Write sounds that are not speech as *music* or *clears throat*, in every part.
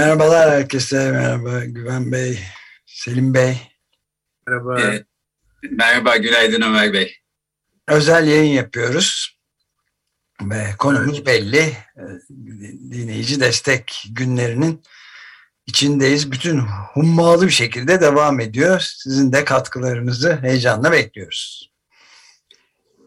Merhabalar herkese, merhaba Güven Bey, Selim Bey. Merhaba. Ee, merhaba, günaydın Ömer Bey. Özel yayın yapıyoruz ve konumuz belli. Dinleyici destek günlerinin içindeyiz. Bütün hummalı bir şekilde devam ediyor. Sizin de katkılarınızı heyecanla bekliyoruz.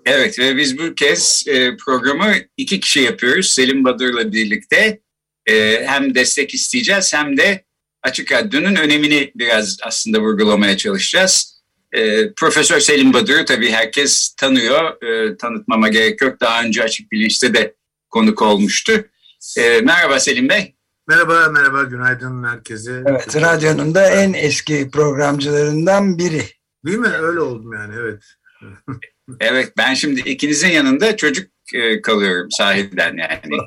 Evet ve biz bu kez e, programı iki kişi yapıyoruz. Selim Badır'la birlikte e, hem destek isteyeceğiz hem de Açık Radyo'nun önemini biraz aslında vurgulamaya çalışacağız. E, Profesör Selim Badır'ı tabii herkes tanıyor. E, tanıtmama gerek yok. Daha önce Açık Bilinç'te de konuk olmuştu. E, merhaba Selim Bey. Merhaba, merhaba. Günaydın herkese. Evet, radyonun da en eski programcılarından biri. Değil mi? Öyle oldum yani, evet. Evet ben şimdi ikinizin yanında çocuk e, kalıyorum sahiden yani.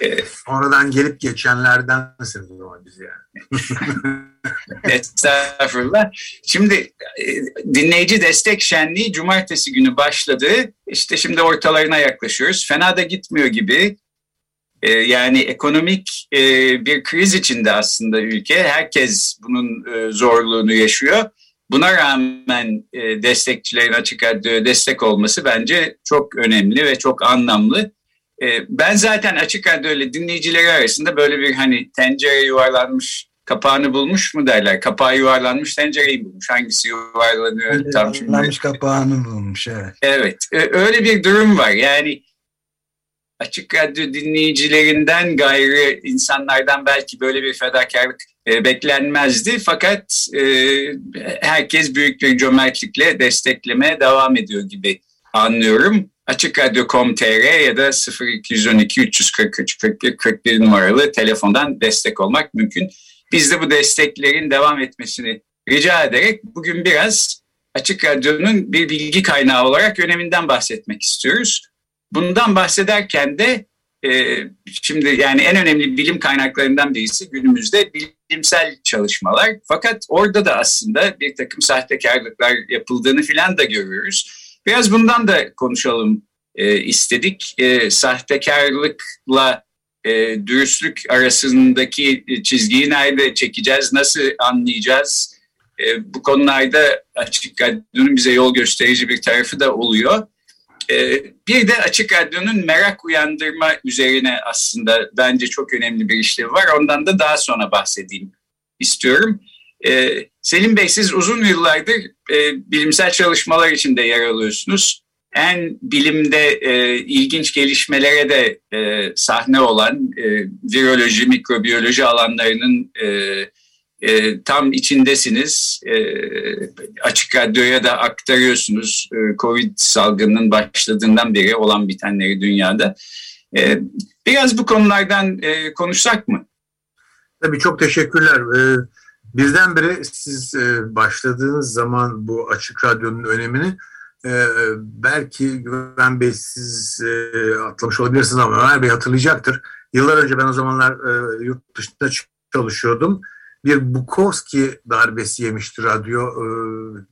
E, Sonradan gelip geçenlerdensiniz o biz yani. *laughs* Estağfurullah. Şimdi e, dinleyici destek şenliği cumartesi günü başladı. İşte şimdi ortalarına yaklaşıyoruz. Fena da gitmiyor gibi. E, yani ekonomik e, bir kriz içinde aslında ülke. Herkes bunun e, zorluğunu yaşıyor. Buna rağmen destekçilerin açık radyoya destek olması bence çok önemli ve çok anlamlı. E, ben zaten açık radyo ile dinleyicileri arasında böyle bir hani tencere yuvarlanmış kapağını bulmuş mu derler. Kapağı yuvarlanmış tencereyi bulmuş. Hangisi yuvarlanıyor Öyle tam şimdi. Yuvarlanmış kapağını bulmuş evet. Evet e, öyle bir durum var. Yani açık radyo dinleyicilerinden gayrı insanlardan belki böyle bir fedakarlık e, beklenmezdi. Fakat e, herkes büyük bir cömertlikle desteklemeye devam ediyor gibi anlıyorum. Açık Radyo.com.tr ya da 0212 343 41 41 numaralı telefondan destek olmak mümkün. Biz de bu desteklerin devam etmesini rica ederek bugün biraz Açık Radyo'nun bir bilgi kaynağı olarak öneminden bahsetmek istiyoruz. Bundan bahsederken de e, şimdi yani en önemli bilim kaynaklarından birisi günümüzde bilimsel çalışmalar. Fakat orada da aslında bir takım sahtekarlıklar yapıldığını filan da görüyoruz. Biraz bundan da konuşalım e, istedik. E, sahtekarlıkla e, dürüstlük arasındaki çizgiyi nerede çekeceğiz, nasıl anlayacağız? E, bu konularda açık radyonun bize yol gösterici bir tarafı da oluyor. Ee, bir de Açık Radyo'nun merak uyandırma üzerine aslında bence çok önemli bir işlevi var. Ondan da daha sonra bahsedeyim istiyorum. Ee, Selim Bey siz uzun yıllardır e, bilimsel çalışmalar içinde yer alıyorsunuz. En bilimde e, ilginç gelişmelere de e, sahne olan viroloji, mikrobiyoloji alanlarının e, tam içindesiniz. E, açık radyoya da aktarıyorsunuz. E, Covid salgının başladığından beri olan bitenleri dünyada. E, biraz bu konulardan e, konuşsak mı? Tabii çok teşekkürler. Ee, birdenbire siz e, başladığınız zaman bu açık radyonun önemini e, belki Güven Bey siz e, atlamış olabilirsiniz ama Ömer Bey hatırlayacaktır. Yıllar önce ben o zamanlar e, yurt dışında çalışıyordum bir Bukowski darbesi yemişti radyo e,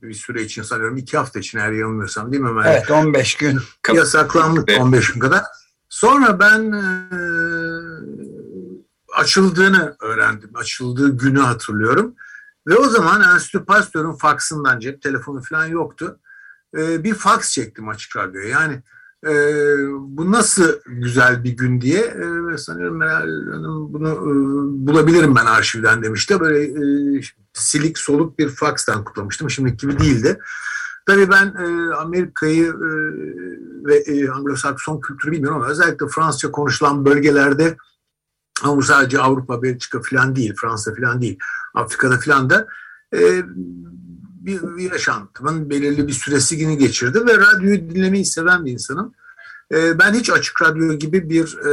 bir süre için sanıyorum iki hafta için eğer yanılmıyorsam değil mi Ömer? Evet 15 gün. Yasaklandık *laughs* 15 gün kadar. Sonra ben e, açıldığını öğrendim. Açıldığı günü hatırlıyorum. Ve o zaman Enstitü Pasteur'ün faksından cep telefonu falan yoktu. E, bir faks çektim açık radyoya. Yani e, bu nasıl güzel bir gün diye e, sanıyorum Meral Hanım bunu e, bulabilirim ben arşivden demişti. Böyle e, silik soluk bir fakstan kutlamıştım. Şimdiki gibi değildi. Tabii ben e, Amerika'yı e, ve e, Anglo-Sakson kültürü bilmiyorum ama özellikle Fransızca konuşulan bölgelerde ama bu sadece Avrupa, Belçika falan değil, Fransa falan değil, Afrika'da falan da e, bir, bir yaşantımın belirli bir süresini geçirdi ve radyoyu dinlemeyi seven bir insanım. E, ben hiç açık radyo gibi bir e,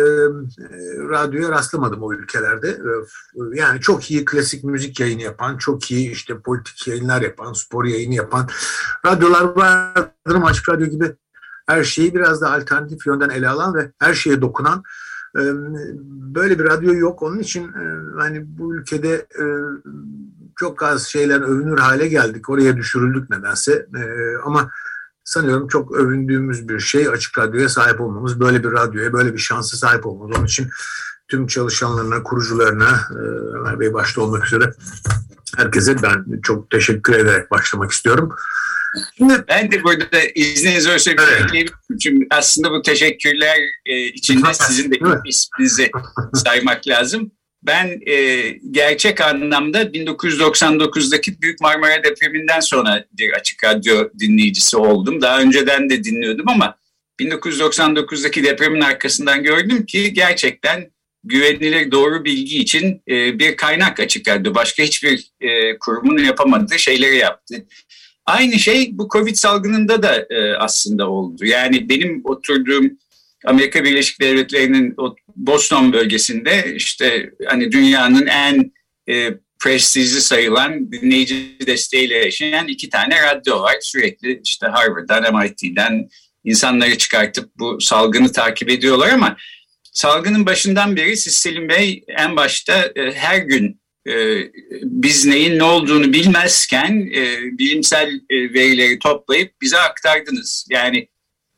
radyoya rastlamadım o ülkelerde. E, yani çok iyi klasik müzik yayını yapan, çok iyi işte politik yayınlar yapan, spor yayını yapan radyolar vardır ama açık radyo gibi her şeyi biraz da alternatif yönden ele alan ve her şeye dokunan böyle bir radyo yok. Onun için hani bu ülkede çok az şeyler övünür hale geldik. Oraya düşürüldük nedense. Ama sanıyorum çok övündüğümüz bir şey açık radyoya sahip olmamız. Böyle bir radyoya, böyle bir şansa sahip olmamız. Onun için tüm çalışanlarına, kurucularına, Ömer Bey başta olmak üzere herkese ben çok teşekkür ederek başlamak istiyorum. Ben de burada izniniz olursa evet. Çünkü aslında bu teşekkürler e, içinde sizin de isminizi saymak lazım. Ben e, gerçek anlamda 1999'daki Büyük Marmara depreminden sonra bir açık radyo dinleyicisi oldum. Daha önceden de dinliyordum ama 1999'daki depremin arkasından gördüm ki gerçekten güvenilir doğru bilgi için e, bir kaynak açık radyo. Başka hiçbir e, kurumun yapamadığı şeyleri yaptı. Aynı şey bu Covid salgınında da e, aslında oldu. Yani benim oturduğum Amerika Birleşik Devletleri'nin Boston bölgesinde işte hani dünyanın en e, prestijli sayılan dinleyici desteğiyle yaşayan iki tane radyo var. Sürekli işte Harvard'dan, MIT'den insanları çıkartıp bu salgını takip ediyorlar ama salgının başından beri siz Selim Bey en başta e, her gün biz neyin ne olduğunu bilmezken e, bilimsel e, verileri toplayıp bize aktardınız. Yani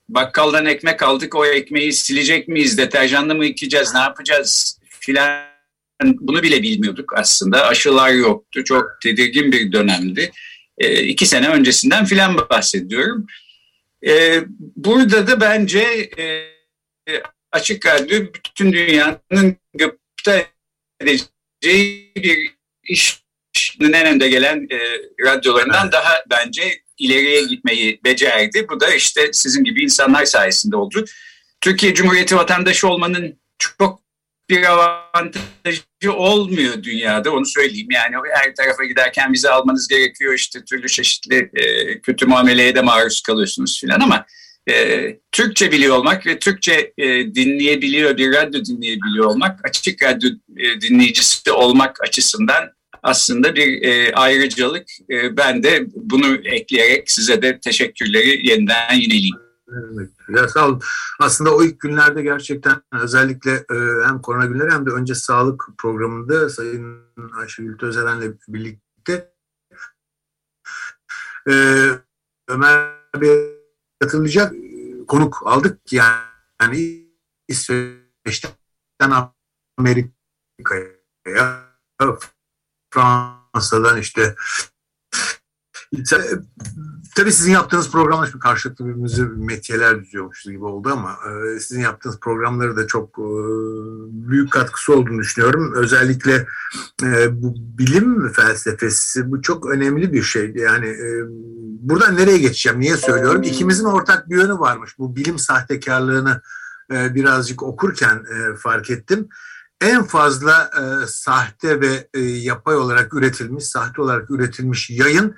bakkaldan ekmek aldık o ekmeği silecek miyiz, deterjanla mı yıkayacağız, ne yapacağız filan bunu bile bilmiyorduk aslında. Aşılar yoktu, çok tedirgin bir dönemdi. E, iki sene öncesinden filan bahsediyorum. Burada da bence açık radyo bütün dünyanın gıpta edeceği bir işin en önde gelen e, radyolarından evet. daha bence ileriye gitmeyi becerdi. Bu da işte sizin gibi insanlar sayesinde oldu. Türkiye Cumhuriyeti vatandaşı olmanın çok bir avantajı olmuyor dünyada onu söyleyeyim. Yani her tarafa giderken vize almanız gerekiyor işte türlü çeşitli e, kötü muameleye de maruz kalıyorsunuz filan ama e, Türkçe biliyor olmak ve Türkçe e, dinleyebiliyor bir radyo dinleyebiliyor olmak açık radyo e, dinleyicisi olmak açısından aslında bir e, ayrıcalık. E, ben de bunu ekleyerek size de teşekkürleri yeniden yineleyeyim. Evet. Ya sağ olun. Aslında o ilk günlerde gerçekten özellikle e, hem korona günleri hem de önce sağlık programında Sayın Ayşegül Tözeren'le birlikte e, Ömer Bey katılacak konuk aldık yani, yani İsveç'ten Amerika'ya Fransa'dan işte Tabii sizin yaptığınız programlar şimdi karşılıklı birbirimizi metiyeler düzüyormuşuz gibi oldu ama e, sizin yaptığınız programları da çok e, büyük katkısı olduğunu düşünüyorum. Özellikle e, bu bilim felsefesi bu çok önemli bir şey. Yani buradan nereye geçeceğim, niye söylüyorum? İkimizin ortak bir yönü varmış. Bu bilim sahtekarlığını birazcık okurken fark ettim en fazla e, sahte ve e, yapay olarak üretilmiş, sahte olarak üretilmiş yayın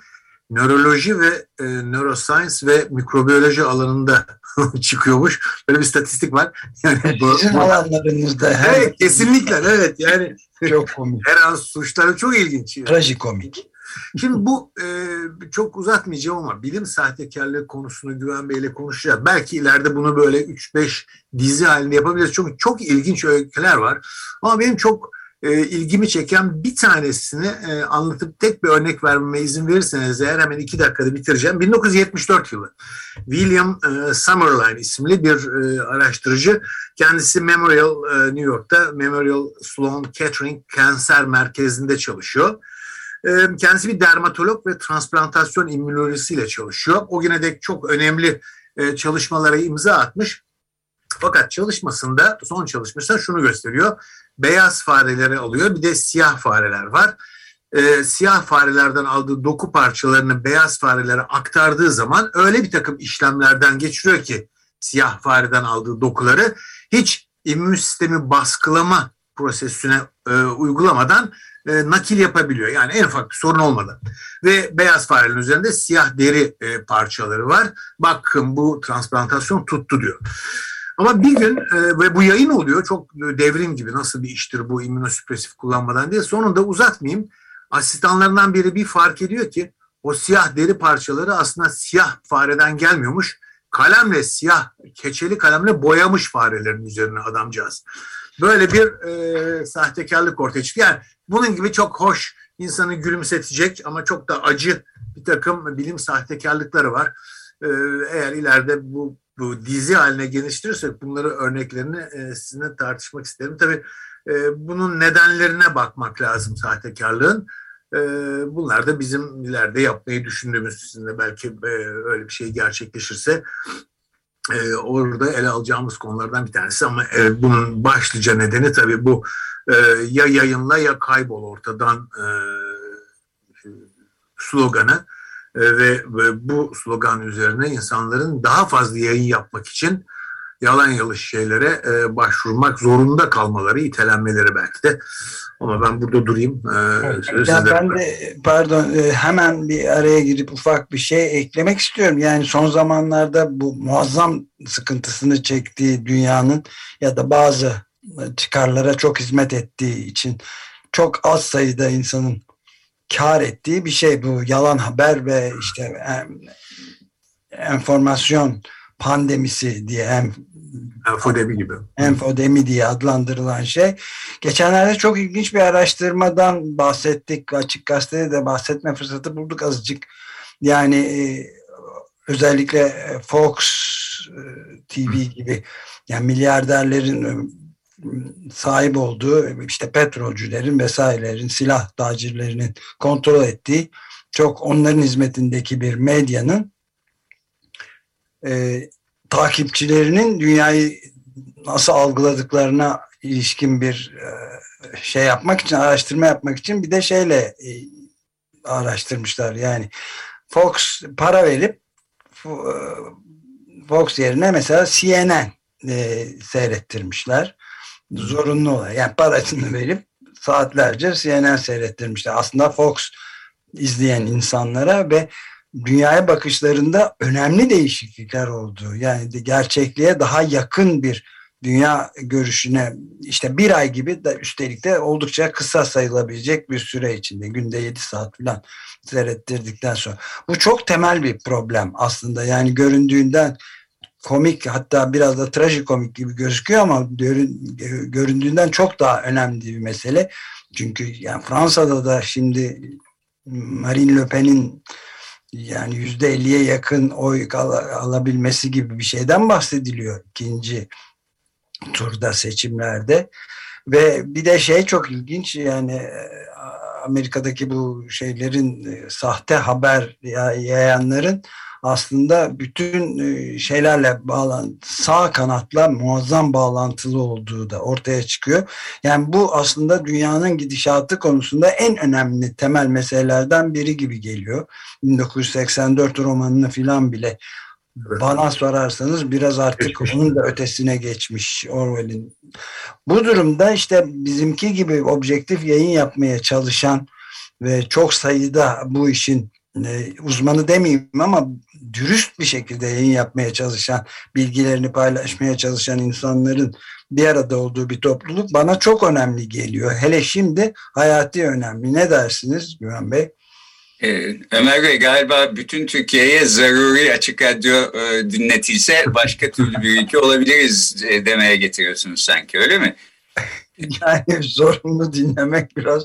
nöroloji ve e, neuroscience ve mikrobiyoloji alanında *laughs* çıkıyormuş. Böyle bir statistik var. *laughs* Yani bu, Sizin alanlarınızda. Evet, kesinlikle evet. Yani çok komik. *laughs* Her an suçları çok ilginç. Trajikomik. Şimdi bu e, çok uzatmayacağım ama bilim sahtekarlığı konusunu Güven Bey'le konuşacağız. Belki ileride bunu böyle 3-5 dizi halinde yapabiliriz. Çünkü çok ilginç öyküler var. Ama benim çok e, ilgimi çeken bir tanesini e, anlatıp tek bir örnek vermeme izin verirseniz eğer hemen iki dakikada bitireceğim. 1974 yılı William e, Summerline isimli bir e, araştırıcı. Kendisi Memorial e, New York'ta Memorial Sloan Kettering Kanser Merkezi'nde çalışıyor. E, kendisi bir dermatolog ve transplantasyon immünolojisiyle çalışıyor. O güne dek çok önemli e, çalışmalara imza atmış. Fakat çalışmasında, son çalışmasında şunu gösteriyor beyaz fareleri alıyor bir de siyah fareler var. E, siyah farelerden aldığı doku parçalarını beyaz farelere aktardığı zaman öyle bir takım işlemlerden geçiriyor ki siyah fareden aldığı dokuları hiç immün sistemi baskılama prosesine e, uygulamadan e, nakil yapabiliyor. Yani en ufak bir sorun olmadan. Ve beyaz farelerin üzerinde siyah deri e, parçaları var. Bakın bu transplantasyon tuttu diyor. Ama bir gün e, ve bu yayın oluyor çok devrim gibi nasıl bir iştir bu immünosüpresif kullanmadan diye sonunda uzatmayayım. Asistanlarından biri bir fark ediyor ki o siyah deri parçaları aslında siyah fareden gelmiyormuş. Kalemle siyah keçeli kalemle boyamış farelerin üzerine adamcağız. Böyle bir e, sahtekarlık ortaya çıktı. Yani bunun gibi çok hoş insanı gülümsetecek ama çok da acı bir takım bilim sahtekarlıkları var. E, eğer ileride bu bu dizi haline geliştirirsek bunları örneklerini e, sizinle tartışmak isterim. Tabii e, bunun nedenlerine bakmak lazım sahtekarlığın. E, bunlar da bizim ileride yapmayı düşündüğümüz sizinle belki e, öyle bir şey gerçekleşirse e, orada ele alacağımız konulardan bir tanesi ama e, bunun başlıca nedeni tabii bu e, ya yayınla ya kaybol ortadan e, sloganı e, ve, ve bu slogan üzerine insanların daha fazla yayın yapmak için yalan yanlış şeylere e, başvurmak zorunda kalmaları, itelenmeleri belki de. Ama ben burada durayım. E, ya ben de pardon e, hemen bir araya girip ufak bir şey eklemek istiyorum. Yani son zamanlarda bu muazzam sıkıntısını çektiği dünyanın ya da bazı çıkarlara çok hizmet ettiği için çok az sayıda insanın kar ettiği bir şey bu yalan haber ve işte enformasyon pandemisi diye em, enfodemi gibi. Enfodemi diye adlandırılan şey. Geçenlerde çok ilginç bir araştırmadan bahsettik. Açık gazetede de bahsetme fırsatı bulduk azıcık. Yani e, özellikle Fox e, TV gibi yani milyarderlerin sahip olduğu işte petrolcülerin vesairelerin silah tacirlerinin kontrol ettiği çok onların hizmetindeki bir medyanın e, takipçilerinin dünyayı nasıl algıladıklarına ilişkin bir e, şey yapmak için araştırma yapmak için bir de şeyle e, araştırmışlar. Yani Fox para verip e, Fox yerine mesela CNN e, seyrettirmişler. Zorunlu olarak. Yani parasını verip saatlerce CNN seyrettirmişler. Aslında Fox izleyen insanlara ve dünyaya bakışlarında önemli değişiklikler oldu. Yani gerçekliğe daha yakın bir dünya görüşüne işte bir ay gibi de üstelik de oldukça kısa sayılabilecek bir süre içinde günde 7 saat falan seyrettirdikten sonra. Bu çok temel bir problem aslında yani göründüğünden komik hatta biraz da trajikomik gibi gözüküyor ama göründüğünden çok daha önemli bir mesele. Çünkü yani Fransa'da da şimdi Marine Le Pen'in yani yüzde elliye yakın oy al alabilmesi gibi bir şeyden bahsediliyor ikinci turda seçimlerde. Ve bir de şey çok ilginç yani Amerika'daki bu şeylerin e, sahte haber yayanların aslında bütün e, şeylerle bağlan sağ kanatla muazzam bağlantılı olduğu da ortaya çıkıyor. Yani bu aslında dünyanın gidişatı konusunda en önemli temel meselelerden biri gibi geliyor. 1984 romanını filan bile bana sorarsanız biraz artık onun da ötesine geçmiş Orwell'in. Bu durumda işte bizimki gibi objektif yayın yapmaya çalışan ve çok sayıda bu işin uzmanı demeyeyim ama dürüst bir şekilde yayın yapmaya çalışan, bilgilerini paylaşmaya çalışan insanların bir arada olduğu bir topluluk bana çok önemli geliyor. Hele şimdi hayati önemli. Ne dersiniz Güven Bey? Ee, Ömer Bey galiba bütün Türkiye'ye zaruri açık radyo e, dinletilse başka türlü bir ülke olabiliriz e, demeye getiriyorsunuz sanki öyle mi? *laughs* yani zorunlu dinlemek biraz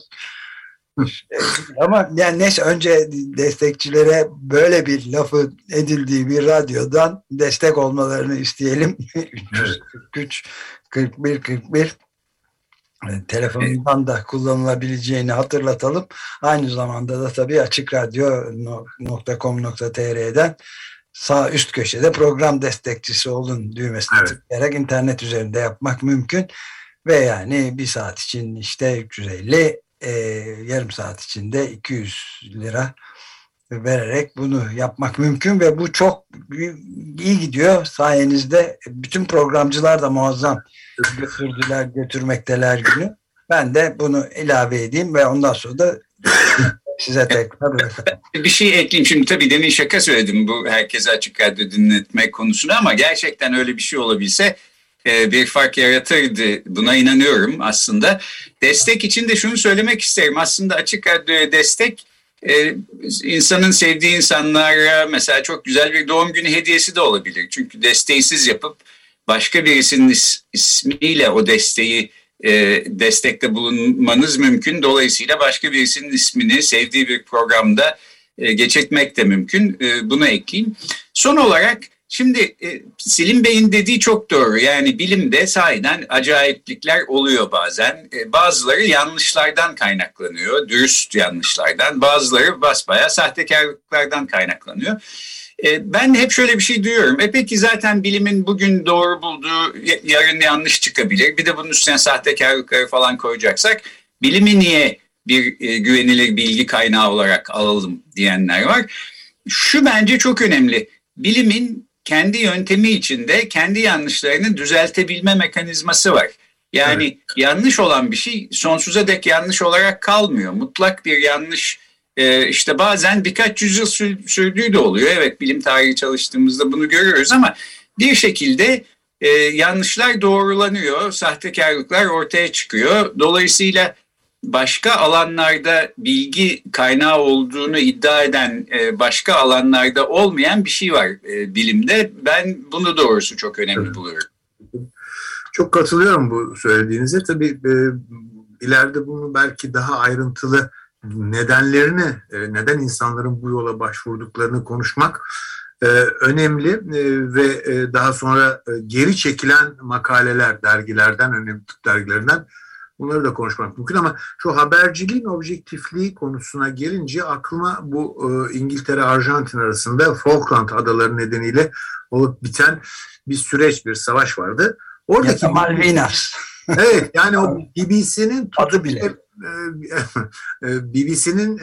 ama yani neyse önce destekçilere böyle bir lafı edildiği bir radyodan destek olmalarını isteyelim. 343 41 41 telefonundan da kullanılabileceğini hatırlatalım. Aynı zamanda da tabii açıkradyo.com.tr'den sağ üst köşede program destekçisi olun düğmesine evet. tıklayarak internet üzerinde yapmak mümkün. Ve yani bir saat için işte 350 e, yarım saat içinde 200 lira vererek bunu yapmak mümkün ve bu çok iyi gidiyor. Sayenizde bütün programcılar da muazzam götürdüler, götürmekteler günü. Ben de bunu ilave edeyim ve ondan sonra da *laughs* size tekrar Bir şey ekleyeyim şimdi tabii demin şaka söyledim bu herkese açık radyo dinletmek konusunu ama gerçekten öyle bir şey olabilse bir fark yaratırdı. Buna inanıyorum aslında. Destek için de şunu söylemek isterim. Aslında Açık Radyo'ya destek e, insanın sevdiği insanlara mesela çok güzel bir doğum günü hediyesi de olabilir. Çünkü desteği siz yapıp başka birisinin is, ismiyle o desteği e, destekte bulunmanız mümkün. Dolayısıyla başka birisinin ismini sevdiği bir programda e, geçirtmek de mümkün. E, bunu ekleyeyim. Son olarak şimdi e, Selim Bey'in dediği çok doğru. Yani bilimde sahiden acayiplikler oluyor bazen. E, bazıları yanlışlardan kaynaklanıyor, dürüst yanlışlardan. Bazıları basbaya sahtekarlıklardan kaynaklanıyor. E, ben hep şöyle bir şey duyuyorum. E peki zaten bilimin bugün doğru bulduğu yarın yanlış çıkabilir. Bir de bunun üstüne sahtekarlıkları falan koyacaksak bilimi niye bir güvenilir bilgi kaynağı olarak alalım diyenler var. Şu bence çok önemli. Bilimin kendi yöntemi içinde kendi yanlışlarını düzeltebilme mekanizması var. Yani evet. yanlış olan bir şey sonsuza dek yanlış olarak kalmıyor. Mutlak bir yanlış e, işte bazen birkaç yüzyıl sürdüğü de oluyor. Evet bilim tarihi çalıştığımızda bunu görüyoruz ama bir şekilde e, yanlışlar doğrulanıyor, sahtekarlıklar ortaya çıkıyor. Dolayısıyla başka alanlarda bilgi kaynağı olduğunu iddia eden e, başka alanlarda olmayan bir şey var e, bilimde. Ben bunu doğrusu çok önemli evet. buluyorum. Çok katılıyorum bu söylediğinize. Tabii e, ileride bunu belki daha ayrıntılı nedenlerini, e, neden insanların bu yola başvurduklarını konuşmak e, önemli e, ve daha sonra geri çekilen makaleler dergilerden, önemli dergilerinden bunları da konuşmak mümkün ama şu haberciliğin objektifliği konusuna gelince aklıma bu İngiltere Arjantin arasında Falkland adaları nedeniyle olup biten bir süreç, bir savaş vardı. Oradaki ya Malvinas. Evet yani o BBC'nin adı bile BBC'nin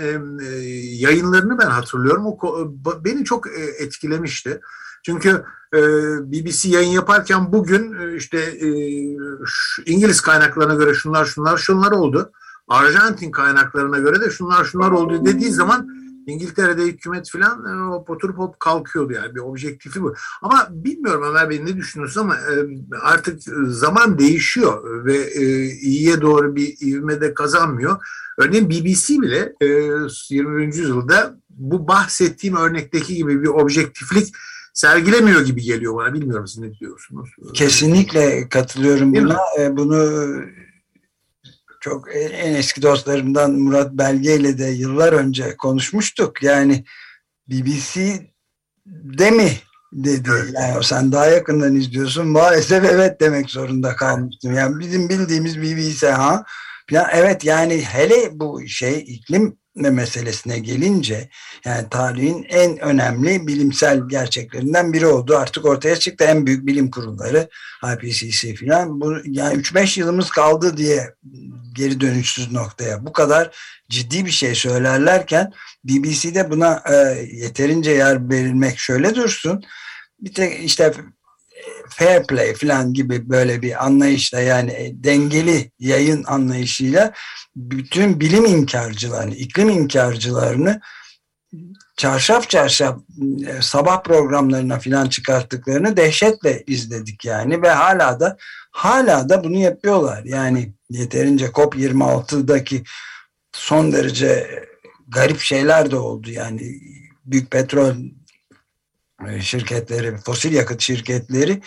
yayınlarını ben hatırlıyorum. O beni çok etkilemişti. Çünkü BBC yayın yaparken bugün işte İngiliz kaynaklarına göre şunlar şunlar şunlar oldu. Arjantin kaynaklarına göre de şunlar şunlar oldu dediği zaman İngiltere'de hükümet falan e, oturup hop kalkıyordu yani bir objektifi bu. Ama bilmiyorum Ömer Bey ne düşünüyorsun ama e, artık zaman değişiyor ve e, iyiye doğru bir ivmede kazanmıyor. Örneğin BBC bile e, 20. yüzyılda bu bahsettiğim örnekteki gibi bir objektiflik sergilemiyor gibi geliyor bana. Bilmiyorum siz ne diyorsunuz? Kesinlikle katılıyorum buna. E, bunu çok en eski dostlarımdan Murat Belge ile de yıllar önce konuşmuştuk. Yani BBC'de mi dedi. Yani sen daha yakından izliyorsun. Maalesef evet demek zorunda kalmıştım. Yani bizim bildiğimiz BBC ha. Falan. Evet yani hele bu şey iklim meselesine gelince yani tarihin en önemli bilimsel gerçeklerinden biri oldu. Artık ortaya çıktı en büyük bilim kurulları IPCC filan. Bu yani 3-5 yılımız kaldı diye geri dönüşsüz noktaya bu kadar ciddi bir şey söylerlerken BBC'de buna e, yeterince yer verilmek şöyle dursun. Bir tek işte fair play falan gibi böyle bir anlayışla yani dengeli yayın anlayışıyla bütün bilim inkarcılarını, iklim inkarcılarını çarşaf çarşaf e, sabah programlarına filan çıkarttıklarını dehşetle izledik yani ve hala da hala da bunu yapıyorlar. Yani yeterince COP26'daki son derece garip şeyler de oldu yani büyük petrol şirketleri, fosil yakıt şirketleri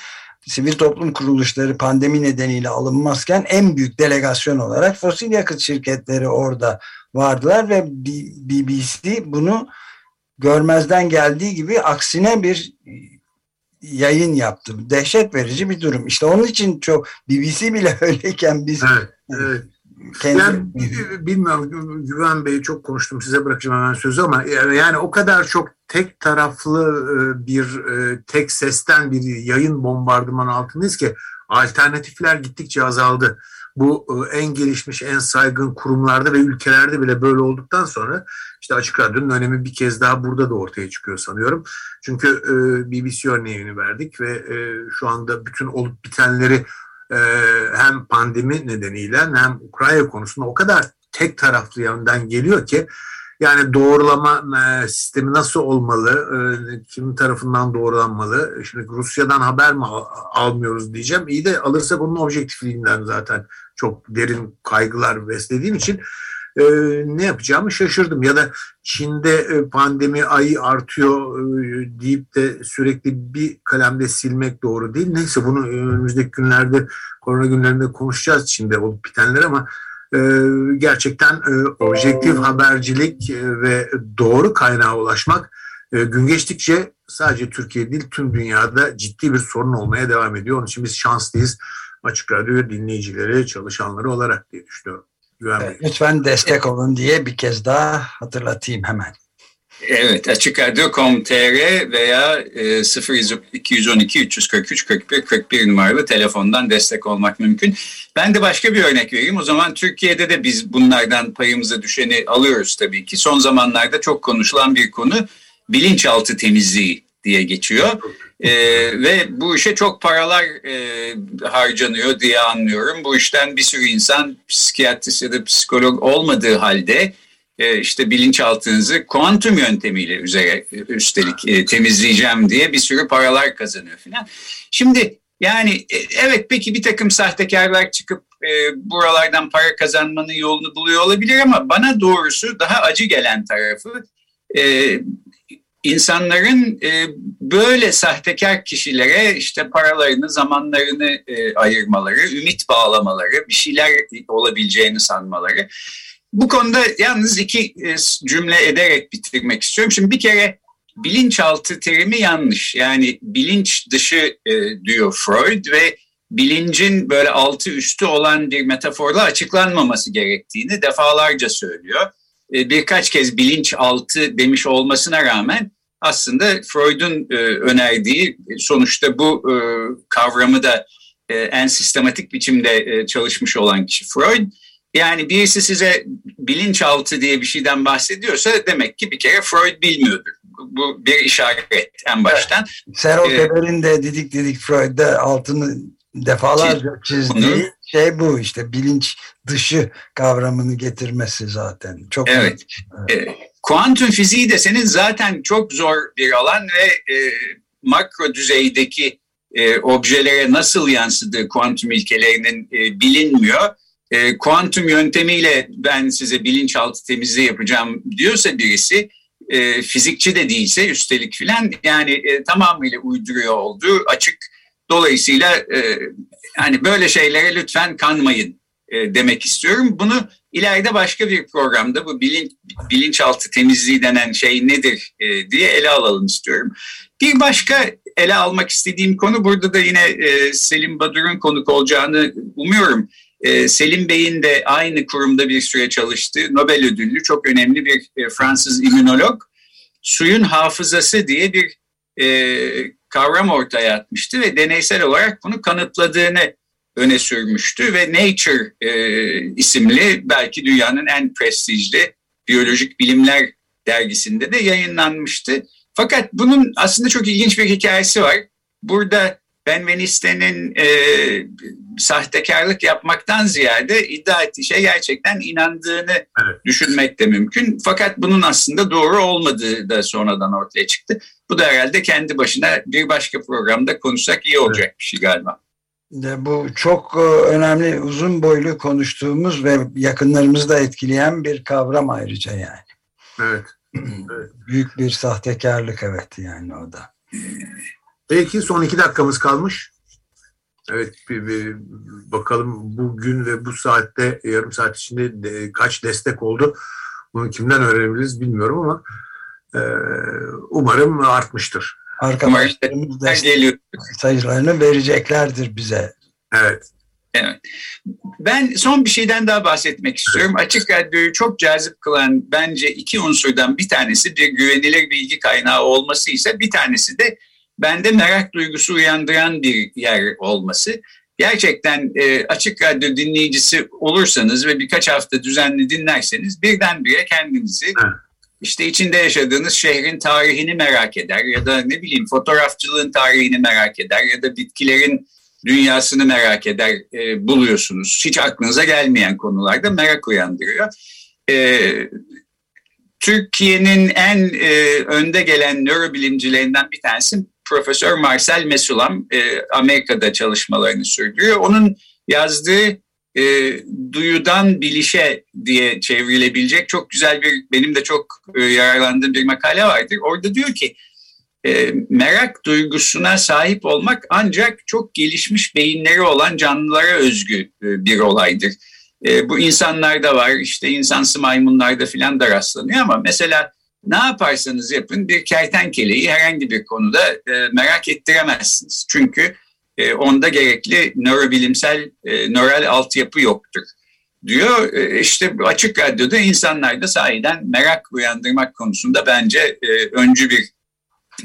sivil toplum kuruluşları pandemi nedeniyle alınmazken en büyük delegasyon olarak fosil yakıt şirketleri orada vardılar ve BBC bunu görmezden geldiği gibi aksine bir yayın yaptı. Dehşet verici bir durum. İşte onun için çok BBC bile *laughs* öyleyken biz evet, evet. Kendi... Yani bilmiyorum Güven Bey'i çok konuştum size bırakacağım hemen sözü ama yani o kadar çok tek taraflı e, bir e, tek sesten bir yayın bombardımanı altındayız ki alternatifler gittikçe azaldı. Bu e, en gelişmiş, en saygın kurumlarda ve ülkelerde bile böyle olduktan sonra işte Açık Radyo'nun önemi bir kez daha burada da ortaya çıkıyor sanıyorum. Çünkü BBC örneğini verdik ve şu anda bütün olup bitenleri hem pandemi nedeniyle hem Ukrayna konusunda o kadar tek taraflı yandan geliyor ki Yani doğrulama e, sistemi nasıl olmalı? E, kimin tarafından doğrulanmalı? Şimdi Rusya'dan haber mi almıyoruz diyeceğim. İyi de alırsa bunun objektifliğinden zaten çok derin kaygılar beslediğim için e, ne yapacağımı şaşırdım. Ya da Çin'de e, pandemi ayı artıyor e, deyip de sürekli bir kalemde silmek doğru değil. Neyse bunu önümüzdeki günlerde korona günlerinde konuşacağız Çin'de olup bitenler ama e, gerçekten e, objektif habercilik e, ve doğru kaynağa ulaşmak e, gün geçtikçe sadece Türkiye değil tüm dünyada ciddi bir sorun olmaya devam ediyor. Onun için biz şanslıyız açık radyo dinleyicileri, çalışanları olarak diye düşünüyorum. Evet, lütfen destek olun diye bir kez daha hatırlatayım hemen. Evet, Açık Radyo.com.tr veya 0212 343 41 41 numaralı telefondan destek olmak mümkün. Ben de başka bir örnek vereyim. O zaman Türkiye'de de biz bunlardan payımıza düşeni alıyoruz tabii ki. Son zamanlarda çok konuşulan bir konu bilinçaltı temizliği diye geçiyor. E, ve bu işe çok paralar e, harcanıyor diye anlıyorum. Bu işten bir sürü insan psikiyatrist ya da psikolog olmadığı halde e, işte bilinçaltınızı kuantum yöntemiyle üzere üstelik e, temizleyeceğim diye bir sürü paralar kazanıyor filan. Şimdi yani e, evet peki bir takım sahtekarlar çıkıp e, buralardan para kazanmanın yolunu buluyor olabilir ama bana doğrusu daha acı gelen tarafı e, insanların e, böyle sahtekar kişilere işte paralarını, zamanlarını e, ayırmaları, ümit bağlamaları, bir şeyler olabileceğini sanmaları. Bu konuda yalnız iki e, cümle ederek bitirmek istiyorum. Şimdi bir kere bilinçaltı terimi yanlış. Yani bilinç dışı e, diyor Freud ve bilincin böyle altı üstü olan bir metaforla açıklanmaması gerektiğini defalarca söylüyor. E, birkaç kez bilinçaltı demiş olmasına rağmen aslında Freud'un e, önerdiği sonuçta bu e, kavramı da e, en sistematik biçimde e, çalışmış olan kişi Freud. Yani birisi size bilinçaltı diye bir şeyden bahsediyorsa demek ki bir kere Freud bilmiyordur. Bu bir işaret en baştan. Evet. Serol ee, de Didik Didik Freud'da altını defalarca çizdiği şey bu işte bilinç dışı kavramını getirmesi zaten. Çok evet. evet. E, kuantum fiziği de senin zaten çok zor bir alan ve e, makro düzeydeki e, objelere nasıl yansıdığı kuantum ilkelerinin e, bilinmiyor e, kuantum yöntemiyle ben size bilinçaltı temizliği yapacağım diyorsa birisi e, fizikçi de değilse üstelik filan yani e, tamamıyla uyduruyor olduğu açık. Dolayısıyla e, hani böyle şeylere lütfen kanmayın e, demek istiyorum. Bunu ileride başka bir programda bu bilinç, bilinçaltı temizliği denen şey nedir e, diye ele alalım istiyorum. Bir başka ele almak istediğim konu burada da yine e, Selim Badur'un konuk olacağını umuyorum. Ee, Selim Bey'in de aynı kurumda bir süre çalıştığı Nobel ödüllü çok önemli bir e, Fransız immünolog suyun hafızası diye bir e, kavram ortaya atmıştı ve deneysel olarak bunu kanıtladığını öne sürmüştü ve Nature e, isimli belki dünyanın en prestijli biyolojik bilimler dergisinde de yayınlanmıştı. Fakat bunun aslında çok ilginç bir hikayesi var. Burada ben Veniste'nin e, sahtekarlık yapmaktan ziyade iddia ettiği şey gerçekten inandığını evet. düşünmek de mümkün. Fakat bunun aslında doğru olmadığı da sonradan ortaya çıktı. Bu da herhalde kendi başına bir başka programda konuşsak iyi olacak evet. bir şey galiba. De bu çok e, önemli, uzun boylu konuştuğumuz ve yakınlarımızı da etkileyen bir kavram ayrıca yani. Evet. evet. *clears throat* Büyük bir sahtekarlık evet yani o da. Belki son iki dakikamız kalmış. Evet bir, bir bakalım bugün ve bu saatte yarım saat içinde de, kaç destek oldu. Bunu kimden öğrenebiliriz bilmiyorum ama e, umarım artmıştır. Arkadaşlarımız destek sayılarını vereceklerdir bize. Evet. Evet. Ben son bir şeyden daha bahsetmek istiyorum. Açık Radyo'yu çok cazip kılan bence iki unsurdan bir tanesi bir güvenilir bilgi kaynağı olması ise bir tanesi de bende merak duygusu uyandıran bir yer olması. Gerçekten e, açık radyo dinleyicisi olursanız ve birkaç hafta düzenli dinlerseniz birdenbire kendinizi işte içinde yaşadığınız şehrin tarihini merak eder ya da ne bileyim fotoğrafçılığın tarihini merak eder ya da bitkilerin dünyasını merak eder e, buluyorsunuz. Hiç aklınıza gelmeyen konularda merak uyandırıyor. E, Türkiye'nin en e, önde gelen nörobilimcilerinden bir tanesi Profesör Marcel Mesulam e, Amerika'da çalışmalarını sürdürüyor. Onun yazdığı e, duyudan bilişe diye çevrilebilecek çok güzel bir benim de çok e, yararlandığım bir makale vardır. Orada diyor ki e, merak duygusuna sahip olmak ancak çok gelişmiş beyinleri olan canlılara özgü e, bir olaydır. E, bu insanlarda var işte insansı maymunlarda filan da rastlanıyor ama mesela ne yaparsanız yapın bir kertenkeleyi herhangi bir konuda e, merak ettiremezsiniz. Çünkü e, onda gerekli nörobilimsel e, nöral altyapı yoktur diyor. E, işte açık radyoda insanlarda sahiden merak uyandırmak konusunda bence e, öncü bir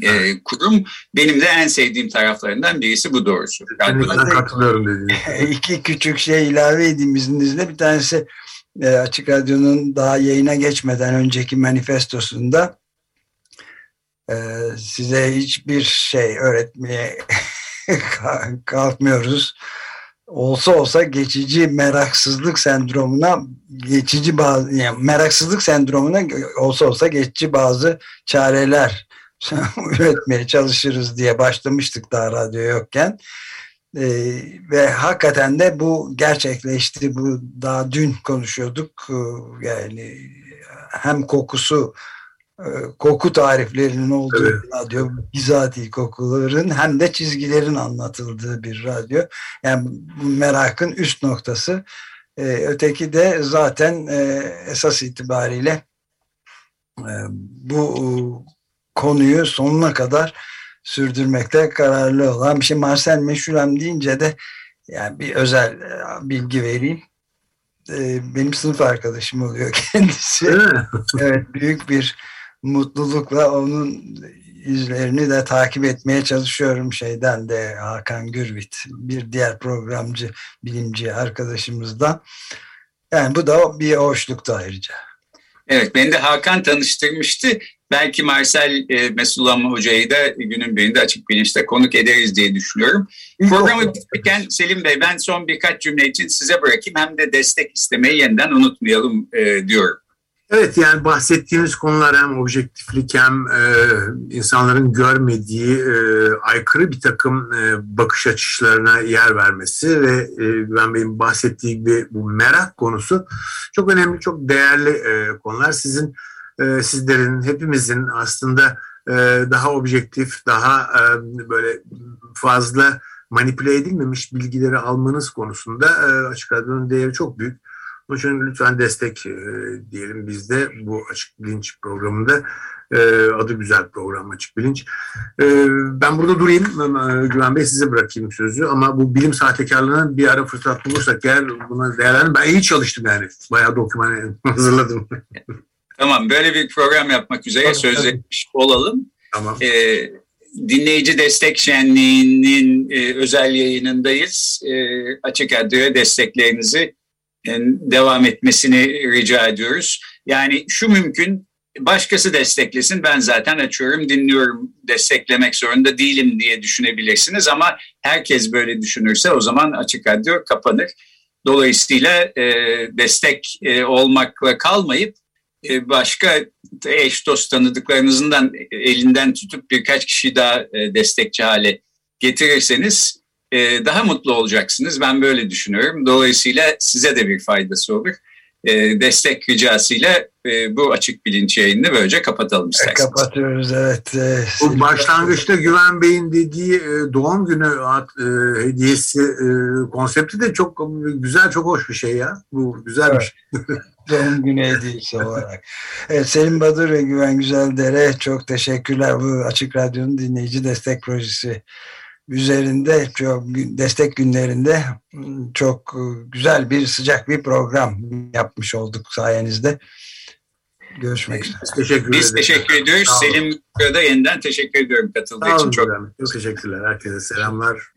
e, kurum. Benim de en sevdiğim taraflarından birisi bu doğrusu. Ben katılıyorum dediğiniz. *laughs* İki küçük şey ilave edeyim izninizle. Bir tanesi e, Açık Radyo'nun daha yayına geçmeden önceki manifestosunda e, size hiçbir şey öğretmeye *laughs* kalkmıyoruz. Olsa olsa geçici meraksızlık sendromuna geçici bazı yani meraksızlık sendromuna olsa olsa geçici bazı çareler *laughs* üretmeye çalışırız diye başlamıştık daha radyo yokken. Ee, ve hakikaten de bu gerçekleşti. Bu daha dün konuşuyorduk. Ee, yani hem kokusu e, koku tariflerinin olduğu evet. bir radyo, bizatihi kokuların hem de çizgilerin anlatıldığı bir radyo. Yani bu merakın üst noktası. Ee, öteki de zaten e, esas itibariyle e, bu konuyu sonuna kadar sürdürmekte kararlı olan bir şey. Marcel Meşulem deyince de yani bir özel e, bilgi vereyim. E, benim sınıf arkadaşım oluyor *laughs* kendisi. evet büyük bir mutlulukla onun izlerini de takip etmeye çalışıyorum şeyden de Hakan Gürvit bir diğer programcı bilimci arkadaşımızdan. Yani bu da bir hoşluktu ayrıca. Evet, beni de Hakan tanıştırmıştı. Belki Marcel e, Mesulam Hoca'yı da günün birinde açık bilinçte konuk ederiz diye düşünüyorum. Programı bitirirken Selim Bey ben son birkaç cümle için size bırakayım. Hem de destek istemeyi yeniden unutmayalım e, diyorum. Evet yani bahsettiğimiz konular hem objektiflik hem e, insanların görmediği e, aykırı bir takım e, bakış açılarına yer vermesi ve e, Güven Bey'in bahsettiği gibi bu merak konusu çok önemli, çok değerli e, konular. Sizin, e, sizlerin, hepimizin aslında e, daha objektif, daha e, böyle fazla manipüle edilmemiş bilgileri almanız konusunda e, açık radyonun değeri çok büyük. Onun için lütfen destek e, diyelim bizde bu Açık Bilinç programında. E, adı güzel program Açık Bilinç. E, ben burada durayım. E, Güven Bey size bırakayım sözü. Ama bu bilim sahtekarlığına bir ara fırsat bulursak eğer buna değerlendirin. Ben iyi çalıştım yani. Bayağı doküman *laughs* hazırladım. Tamam böyle bir program yapmak üzere sözleşmiş olalım. Tamam. Ee, dinleyici destek şenliğinin e, özel yayınındayız. E, açık Radyo'ya desteklerinizi devam etmesini rica ediyoruz. Yani şu mümkün başkası desteklesin ben zaten açıyorum dinliyorum desteklemek zorunda değilim diye düşünebilirsiniz ama herkes böyle düşünürse o zaman açık radyo kapanır. Dolayısıyla e, destek e, olmakla kalmayıp e, başka eş dost tanıdıklarınızdan elinden tutup birkaç kişi daha e, destekçi hale getirirseniz e, daha mutlu olacaksınız. Ben böyle düşünüyorum. Dolayısıyla size de bir faydası olur. E, destek ricasıyla e, bu açık bilinç yayını böylece kapatalım isterseniz. Kapatıyoruz evet. Bu başlangıçta Güven Bey'in dediği doğum günü hediyesi konsepti de çok güzel, çok hoş bir şey ya. Bu güzel evet. bir şey. *laughs* doğum günü hediyesi olarak. Evet, Selim Badur ve Güven Güzeldere çok teşekkürler. Bu Açık Radyo'nun dinleyici destek projesi üzerinde çok destek günlerinde çok güzel bir sıcak bir program yapmış olduk sayenizde. Görüşmek üzere. Teşekkür Biz teşekkür ediyoruz. Selim da yeniden teşekkür ediyorum katıldığı için. Çok. Çok teşekkürler. Herkese selamlar.